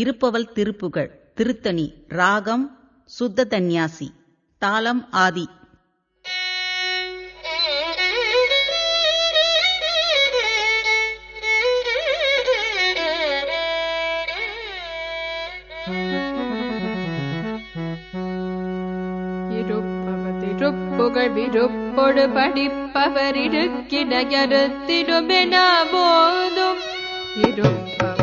இருப்பவள் திருப்புகழ் திருத்தணி ராகம் சுத்த தன்யாசி தாளம் ஆதி. இருப்புகழ் விருப்பொடு படிப்பவர் இடுக்கிடையறுத்திடுமென போதும். இருப்பவர்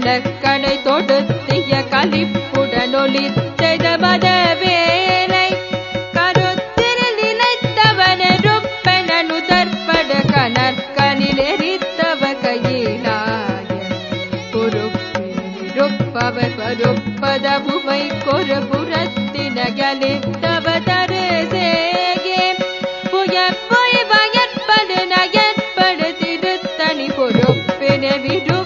மனக்கடை தொடுத்திய கலிப்புடனொலி செய்தபத வேலை கருத்திரில் இணைத்தவனரும் பெணனுதற்பட கணற்கனில் எரித்தவ கையிலாய. பொறுப்பிருப்பவர் பொறுப்பத புவை கொரு புறத்தின கலித்தவ தரு சேகே. புயப்பொய் வயற்படு நயற்படு திருத்தணி कलिरनुपडिरि விடு